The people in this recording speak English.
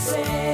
places.